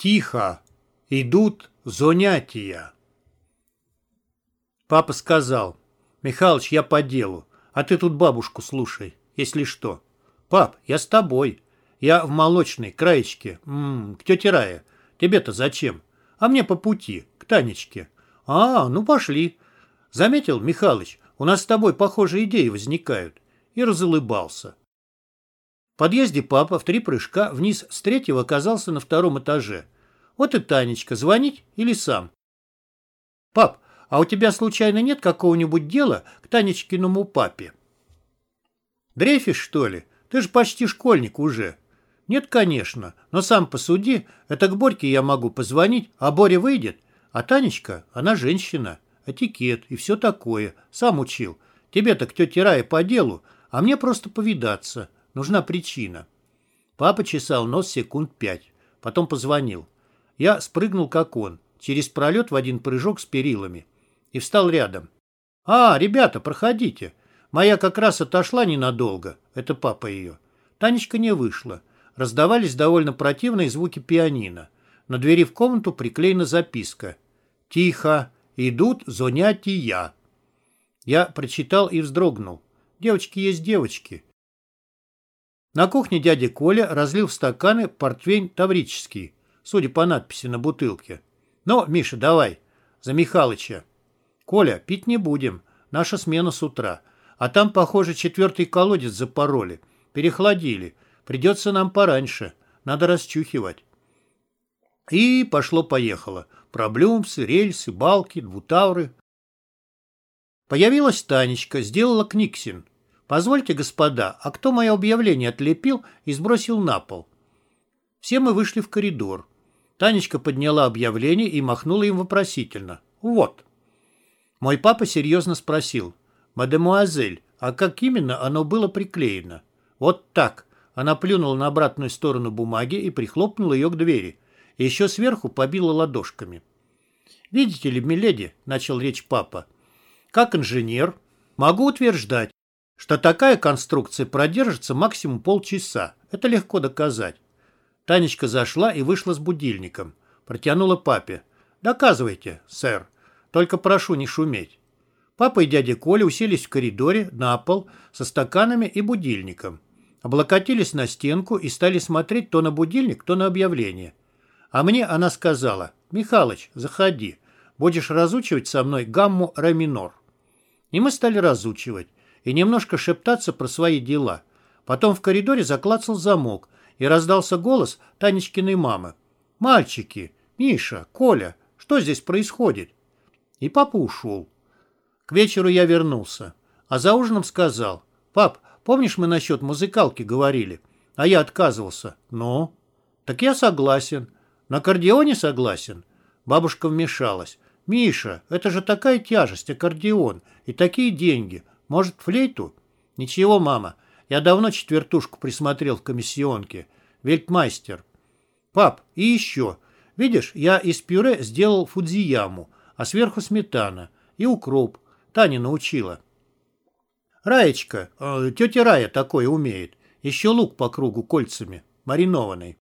Тихо. Идут занятия. Папа сказал, «Михалыч, я по делу, а ты тут бабушку слушай, если что». «Пап, я с тобой. Я в молочной, краечке, м -м, к тете Рае. Тебе-то зачем? А мне по пути, к Танечке». «А, ну пошли». Заметил, Михалыч, у нас с тобой похожие идеи возникают. И разулыбался. Подъезде папа в три прыжка вниз с третьего оказался на втором этаже. Вот и Танечка, звонить или сам? Пап, а у тебя случайно нет какого-нибудь дела к Танечкиному папе? Дрейфишь, что ли? Ты же почти школьник уже. Нет, конечно, но сам посуди, это к Борьке я могу позвонить, а Боря выйдет. А Танечка, она женщина, этикет и все такое, сам учил. Тебе-то к тете Рае по делу, а мне просто повидаться. Нужна причина. Папа чесал нос секунд пять, потом позвонил. Я спрыгнул, как он, через пролет в один прыжок с перилами и встал рядом. «А, ребята, проходите. Моя как раз отошла ненадолго. Это папа ее. Танечка не вышла. Раздавались довольно противные звуки пианино. На двери в комнату приклеена записка. «Тихо. Идут занятия». Я прочитал и вздрогнул. Девочки есть девочки. На кухне дядя Коля разлил в стаканы портвейн таврический, судя по надписи на бутылке. «Ну, Миша, давай, за Михалыча». «Коля, пить не будем. Наша смена с утра. А там, похоже, четвертый колодец запороли. Перехладили. Придется нам пораньше. Надо расчухивать. И пошло-поехало. Проблюмсы, рельсы, балки, двутавры. Появилась Танечка, сделала книгсин. «Позвольте, господа, а кто мое объявление отлепил и сбросил на пол?» Все мы вышли в коридор. Танечка подняла объявление и махнула им вопросительно. «Вот». Мой папа серьезно спросил. «Мадемуазель, а как именно оно было приклеено?» «Вот так». Она плюнула на обратную сторону бумаги и прихлопнула ее к двери. Еще сверху побила ладошками. «Видите ли, миледи», — начал речь папа, — «как инженер могу утверждать, что такая конструкция продержится максимум полчаса. Это легко доказать». Танечка зашла и вышла с будильником. Протянула папе. «Доказывайте, сэр. Только прошу не шуметь». Папа и дядя Коля уселись в коридоре на пол со стаканами и будильником. Облокотились на стенку и стали смотреть то на будильник, то на объявление. А мне она сказала, «Михалыч, заходи, будешь разучивать со мной гамму ре минор». И мы стали разучивать и немножко шептаться про свои дела. Потом в коридоре заклацал замок, и раздался голос Танечкиной мамы. «Мальчики! Миша! Коля! Что здесь происходит?» И папа ушел. К вечеру я вернулся, а за ужином сказал, «Пап, помнишь, мы насчет музыкалки говорили?» А я отказывался. «Ну?» «Так я согласен. На аккордеоне согласен?» Бабушка вмешалась. «Миша, это же такая тяжесть, аккордеон, и такие деньги. Может, флейту?» «Ничего, мама, я давно четвертушку присмотрел в комиссионке. Вельтмайстер». «Пап, и еще. Видишь, я из пюре сделал фудзияму, а сверху сметана и укроп. Таня научила. Раечка, э, тетя Рая такое умеет. Еще лук по кругу кольцами, маринованный.